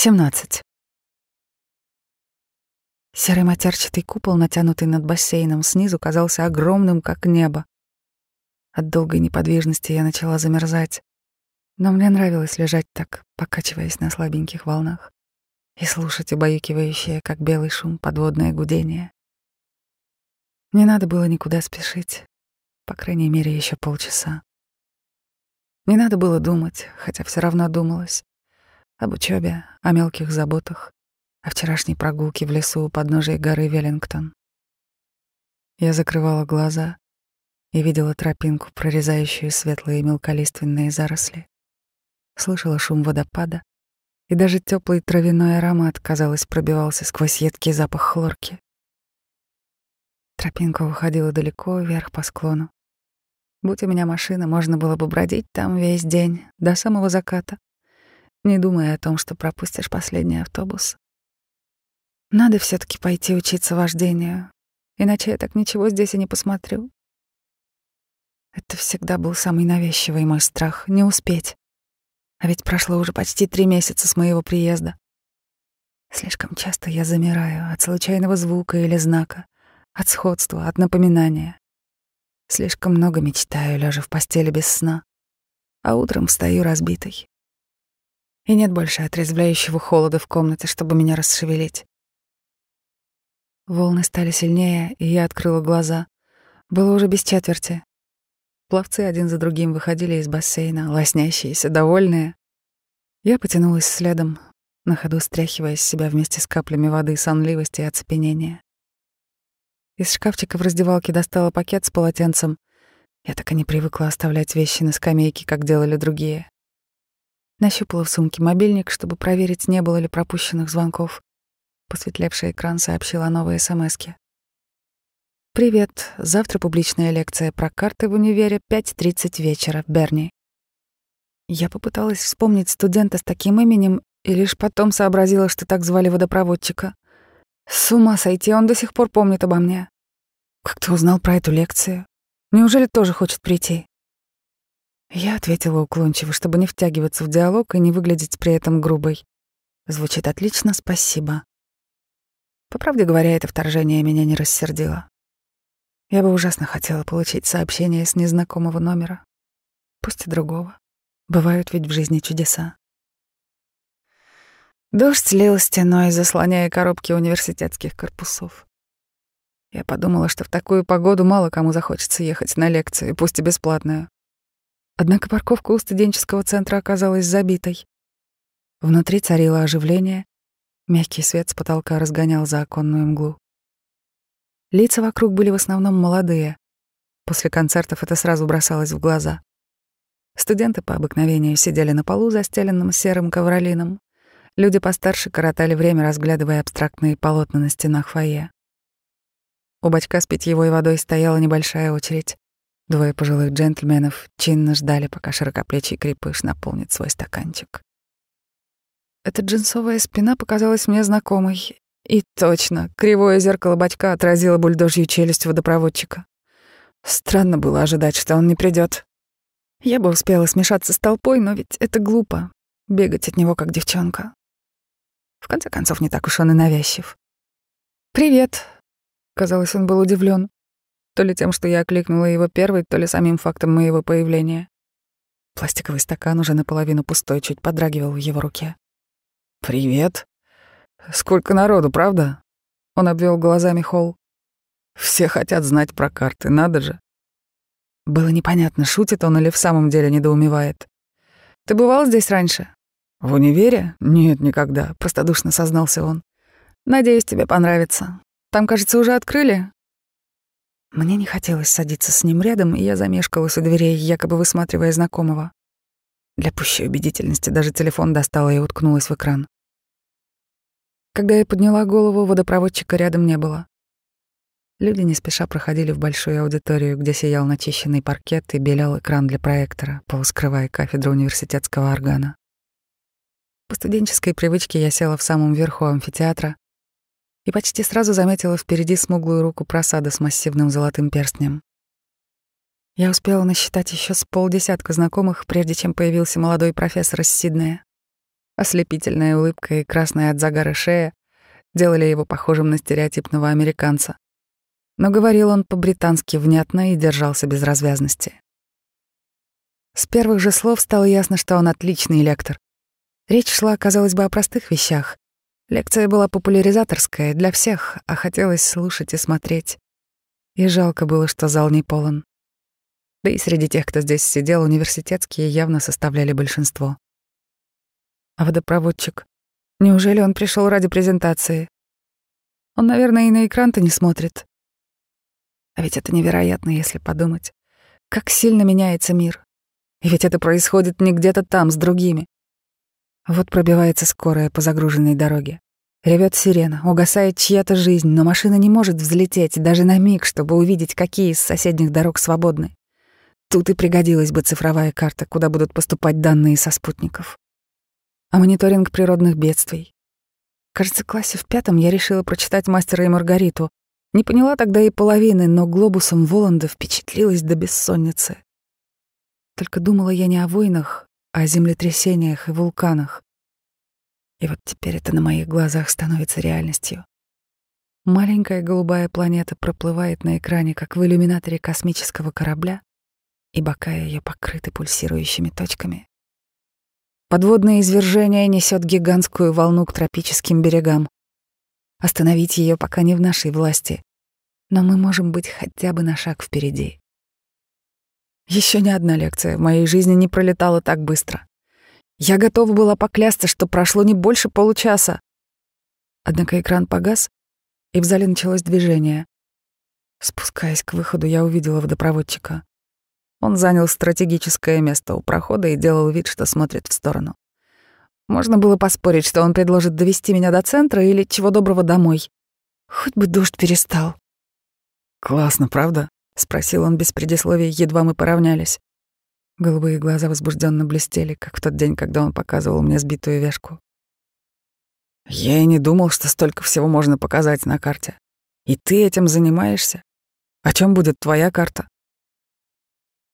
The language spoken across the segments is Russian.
17. Серый матерчатый купол, натянутый над бассейном, снизу казался огромным, как небо. От долгой неподвижности я начала замерзать, но мне нравилось лежать так, покачиваясь на слабеньких волнах, и слушать убаюкивающее, как белый шум, подводное гудение. Не надо было никуда спешить, по крайней мере, еще полчаса. Не надо было думать, хотя все равно думалось. Об учебе, о мелких заботах, о вчерашней прогулке в лесу у подножия горы Веллингтон. Я закрывала глаза и видела тропинку, прорезающую светлые мелколиственные заросли. Слышала шум водопада, и даже теплый травяной аромат, казалось, пробивался сквозь едкий запах хлорки. Тропинка уходила далеко вверх по склону. Будь у меня машина, можно было бы бродить там весь день, до самого заката не думая о том, что пропустишь последний автобус. Надо все таки пойти учиться вождению, иначе я так ничего здесь и не посмотрю. Это всегда был самый навязчивый мой страх — не успеть. А ведь прошло уже почти три месяца с моего приезда. Слишком часто я замираю от случайного звука или знака, от сходства, от напоминания. Слишком много мечтаю, лежа в постели без сна, а утром встаю разбитой, и нет больше отрезвляющего холода в комнате, чтобы меня расшевелить. Волны стали сильнее, и я открыла глаза. Было уже без четверти. Пловцы один за другим выходили из бассейна, лоснящиеся, довольные. Я потянулась следом, на ходу стряхивая с себя вместе с каплями воды сонливости и оцепенения. Из шкафчика в раздевалке достала пакет с полотенцем. Я так и не привыкла оставлять вещи на скамейке, как делали другие. Нащупала в сумке мобильник, чтобы проверить, не было ли пропущенных звонков. Посветлевший экран сообщил о новой СМСке. «Привет. Завтра публичная лекция про карты в универе 5.30 вечера, Берни». Я попыталась вспомнить студента с таким именем и лишь потом сообразила, что так звали водопроводчика. С ума сойти, он до сих пор помнит обо мне. Как ты узнал про эту лекцию? Неужели тоже хочет прийти? Я ответила уклончиво, чтобы не втягиваться в диалог и не выглядеть при этом грубой. Звучит отлично, спасибо. По правде говоря, это вторжение меня не рассердило. Я бы ужасно хотела получить сообщение с незнакомого номера. Пусть и другого. Бывают ведь в жизни чудеса. Дождь лил стеной, заслоняя коробки университетских корпусов. Я подумала, что в такую погоду мало кому захочется ехать на лекцию, пусть и бесплатную. Однако парковка у студенческого центра оказалась забитой. Внутри царило оживление, мягкий свет с потолка разгонял законную мглу. Лица вокруг были в основном молодые. После концертов это сразу бросалось в глаза. Студенты по обыкновению сидели на полу, застеленном серым ковролином. Люди постарше коротали время, разглядывая абстрактные полотна на стенах фойе. У бачка с питьевой водой стояла небольшая очередь. Двое пожилых джентльменов чинно ждали, пока широкоплечий крепыш наполнит свой стаканчик. Эта джинсовая спина показалась мне знакомой. И точно, кривое зеркало бачка отразило бульдожью челюсть водопроводчика. Странно было ожидать, что он не придет. Я бы успела смешаться с толпой, но ведь это глупо — бегать от него, как девчонка. В конце концов, не так уж он и навязчив. «Привет», — казалось, он был удивлен. То ли тем, что я окликнула его первой, то ли самим фактом моего появления. Пластиковый стакан, уже наполовину пустой, чуть подрагивал в его руке. «Привет. Сколько народу, правда?» Он обвел глазами холл. «Все хотят знать про карты, надо же». Было непонятно, шутит он или в самом деле недоумевает. «Ты бывал здесь раньше?» «В универе? Нет, никогда», — простодушно сознался он. «Надеюсь, тебе понравится. Там, кажется, уже открыли. Мне не хотелось садиться с ним рядом, и я замешкалась у дверей, якобы высматривая знакомого. Для пущей убедительности даже телефон достала и уткнулась в экран. Когда я подняла голову, водопроводчика рядом не было. Люди не спеша проходили в большую аудиторию, где сиял начищенный паркет и белел экран для проектора, полускрывая кафедру университетского органа. По студенческой привычке я села в самом верху амфитеатра, и почти сразу заметила впереди смуглую руку просада с массивным золотым перстнем. Я успела насчитать еще с полдесятка знакомых, прежде чем появился молодой профессор из Сиднея. Ослепительная улыбка и красная от загара шея делали его похожим на стереотипного американца. Но говорил он по-британски внятно и держался без развязности. С первых же слов стало ясно, что он отличный лектор. Речь шла, казалось бы, о простых вещах. Лекция была популяризаторская для всех, а хотелось слушать и смотреть. И жалко было, что зал не полон. Да и среди тех, кто здесь сидел, университетские явно составляли большинство. А водопроводчик? Неужели он пришел ради презентации? Он, наверное, и на экран-то не смотрит. А ведь это невероятно, если подумать. Как сильно меняется мир. И ведь это происходит не где-то там, с другими. Вот пробивается скорая по загруженной дороге. Ревет сирена, угасает чья-то жизнь, но машина не может взлететь даже на миг, чтобы увидеть, какие из соседних дорог свободны. Тут и пригодилась бы цифровая карта, куда будут поступать данные со спутников а мониторинг природных бедствий. Кажется, в классе в пятом я решила прочитать «Мастера и Маргариту». Не поняла тогда и половины, но глобусом Воланда впечатлилась до бессонницы. Только думала я не о войнах, о землетрясениях и вулканах. И вот теперь это на моих глазах становится реальностью. Маленькая голубая планета проплывает на экране, как в иллюминаторе космического корабля, и бока ее покрыты пульсирующими точками. Подводное извержение несет гигантскую волну к тропическим берегам. Остановить ее пока не в нашей власти, но мы можем быть хотя бы на шаг впереди. Еще ни одна лекция в моей жизни не пролетала так быстро. Я готова была поклясться, что прошло не больше получаса. Однако экран погас, и в зале началось движение. Спускаясь к выходу, я увидела водопроводчика. Он занял стратегическое место у прохода и делал вид, что смотрит в сторону. Можно было поспорить, что он предложит довести меня до центра или чего доброго домой. Хоть бы дождь перестал. «Классно, правда?» — спросил он без предисловий, едва мы поравнялись. Голубые глаза возбужденно блестели, как в тот день, когда он показывал мне сбитую вешку. «Я и не думал, что столько всего можно показать на карте. И ты этим занимаешься? О чем будет твоя карта?»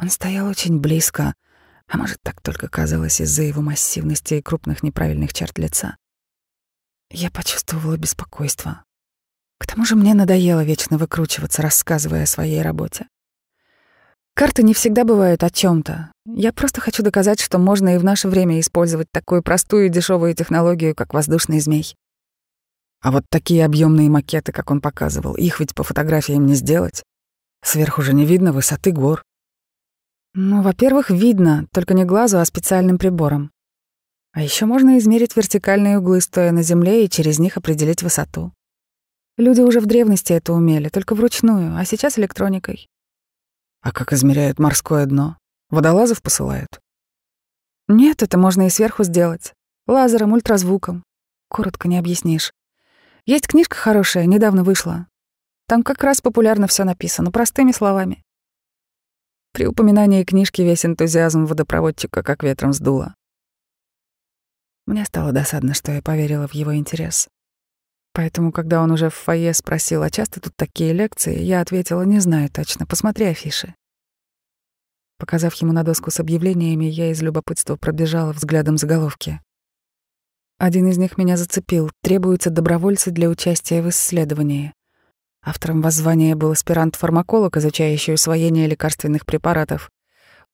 Он стоял очень близко, а может, так только казалось из-за его массивности и крупных неправильных черт лица. Я почувствовала беспокойство. К тому же мне надоело вечно выкручиваться, рассказывая о своей работе. Карты не всегда бывают о чем то Я просто хочу доказать, что можно и в наше время использовать такую простую и дешевую технологию, как воздушный змей. А вот такие объемные макеты, как он показывал, их ведь по фотографиям не сделать. Сверху же не видно высоты гор. Ну, во-первых, видно, только не глазу, а специальным прибором. А еще можно измерить вертикальные углы, стоя на земле, и через них определить высоту. Люди уже в древности это умели, только вручную, а сейчас электроникой. А как измеряют морское дно? Водолазов посылают? Нет, это можно и сверху сделать. Лазером, ультразвуком. Коротко не объяснишь. Есть книжка хорошая, недавно вышла. Там как раз популярно все написано, простыми словами. При упоминании книжки весь энтузиазм водопроводчика как ветром сдуло. Мне стало досадно, что я поверила в его интерес. Поэтому, когда он уже в фойе спросил, а часто тут такие лекции, я ответила, не знаю точно, посмотри афиши. Показав ему на доску с объявлениями, я из любопытства пробежала взглядом заголовки. Один из них меня зацепил. Требуются добровольцы для участия в исследовании. Автором воззвания был аспирант-фармаколог, изучающий усвоение лекарственных препаратов.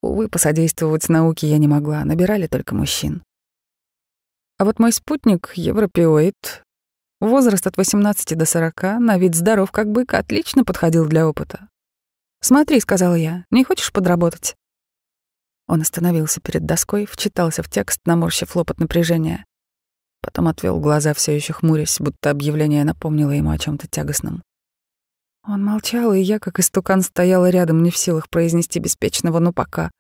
Увы, посодействовать науке я не могла, набирали только мужчин. А вот мой спутник, европеоид, возраст от 18 до 40, на вид здоров как бык, отлично подходил для опыта. «Смотри», — сказала я, — «не хочешь подработать?» Он остановился перед доской, вчитался в текст, наморщив лоб от напряжения. Потом отвел глаза, все еще хмурясь, будто объявление напомнило ему о чем то тягостном. Он молчал, и я, как истукан, стояла рядом, не в силах произнести беспечного «ну пока».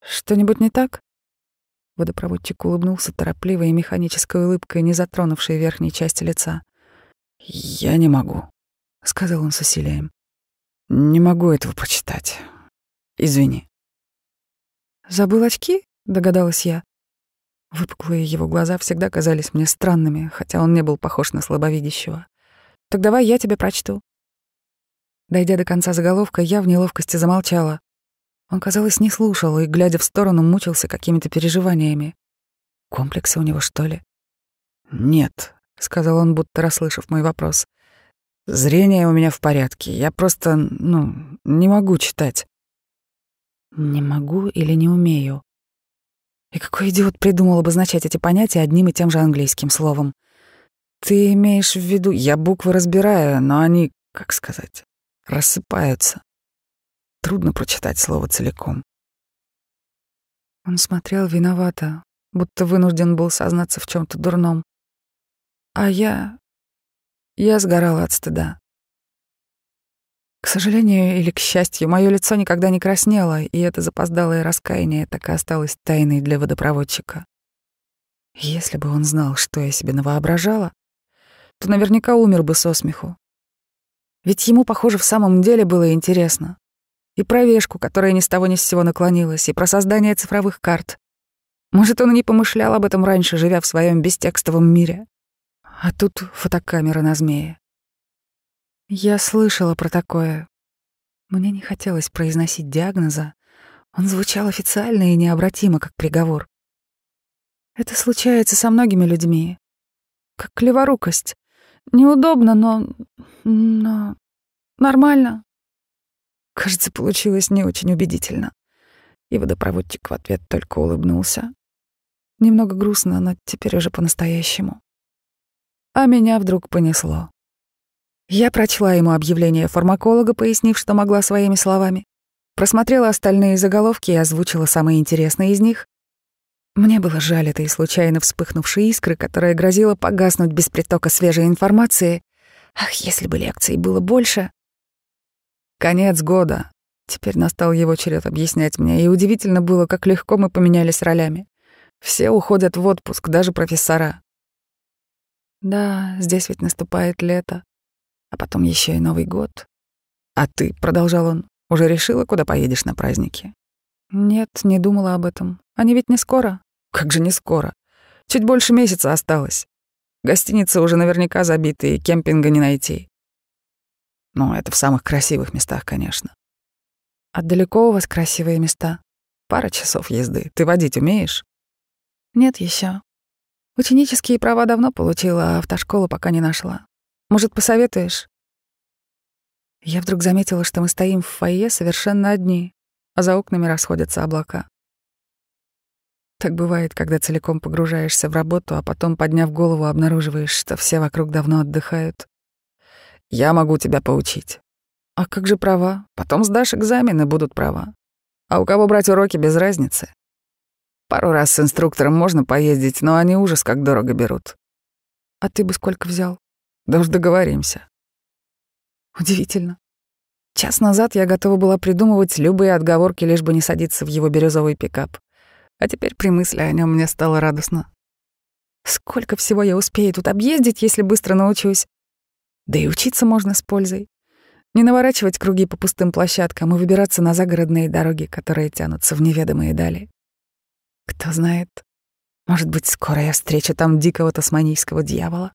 «Что-нибудь не так?» Водопроводчик улыбнулся торопливой и механической улыбкой, не затронувшей верхней части лица. «Я не могу», — сказал он с усилием. «Не могу этого прочитать. Извини». «Забыл очки?» — догадалась я. Выпуклые его глаза всегда казались мне странными, хотя он не был похож на слабовидящего. «Так давай я тебе прочту». Дойдя до конца заголовка, я в неловкости замолчала. Он, казалось, не слушал и, глядя в сторону, мучился какими-то переживаниями. Комплексы у него, что ли? Нет, сказал он, будто расслышав мой вопрос. Зрение у меня в порядке. Я просто, ну, не могу читать. Не могу или не умею? И какой идиот придумал обозначать эти понятия одним и тем же английским словом? Ты имеешь в виду, я буквы разбираю, но они, как сказать, рассыпаются. Трудно прочитать слово целиком. Он смотрел виновато, будто вынужден был сознаться в чем то дурном. А я... я сгорала от стыда. К сожалению или к счастью, мое лицо никогда не краснело, и это запоздалое раскаяние так и осталось тайной для водопроводчика. Если бы он знал, что я себе навоображала, то наверняка умер бы со смеху. Ведь ему, похоже, в самом деле было интересно. И про вешку, которая ни с того ни с сего наклонилась, и про создание цифровых карт. Может, он и не помышлял об этом раньше, живя в своем бестекстовом мире. А тут фотокамера на змее. Я слышала про такое. Мне не хотелось произносить диагноза. Он звучал официально и необратимо, как приговор. Это случается со многими людьми. Как леворукость. Неудобно, но... но... нормально. Кажется, получилось не очень убедительно. И водопроводчик в ответ только улыбнулся. Немного грустно, но теперь уже по-настоящему. А меня вдруг понесло. Я прочла ему объявление фармаколога, пояснив, что могла своими словами. Просмотрела остальные заголовки и озвучила самые интересные из них. Мне было жаль этой случайно вспыхнувшей искры, которая грозила погаснуть без притока свежей информации. Ах, если бы лекций было больше. Конец года. Теперь настал его черед объяснять мне, и удивительно было, как легко мы поменялись ролями. Все уходят в отпуск, даже профессора. Да, здесь ведь наступает лето, а потом еще и Новый год. А ты, продолжал он, уже решила, куда поедешь на праздники? Нет, не думала об этом. Они ведь не скоро. Как же не скоро? Чуть больше месяца осталось. Гостиницы уже наверняка забиты, и кемпинга не найти. Ну, это в самых красивых местах, конечно. А далеко у вас красивые места? Пара часов езды. Ты водить умеешь? Нет еще. Ученические права давно получила, а автошколу пока не нашла. Может, посоветуешь? Я вдруг заметила, что мы стоим в фойе совершенно одни, а за окнами расходятся облака. Так бывает, когда целиком погружаешься в работу, а потом, подняв голову, обнаруживаешь, что все вокруг давно отдыхают. Я могу тебя поучить. А как же права? Потом сдашь экзамены, будут права. А у кого брать уроки, без разницы. Пару раз с инструктором можно поездить, но они ужас как дорого берут. А ты бы сколько взял? Да уж договоримся. Удивительно. Час назад я готова была придумывать любые отговорки, лишь бы не садиться в его бирюзовый пикап. А теперь при мысли о нем мне стало радостно. Сколько всего я успею тут объездить, если быстро научусь. Да и учиться можно с пользой. Не наворачивать круги по пустым площадкам и выбираться на загородные дороги, которые тянутся в неведомые дали. Кто знает, может быть, скоро я встречу там дикого тасманийского дьявола.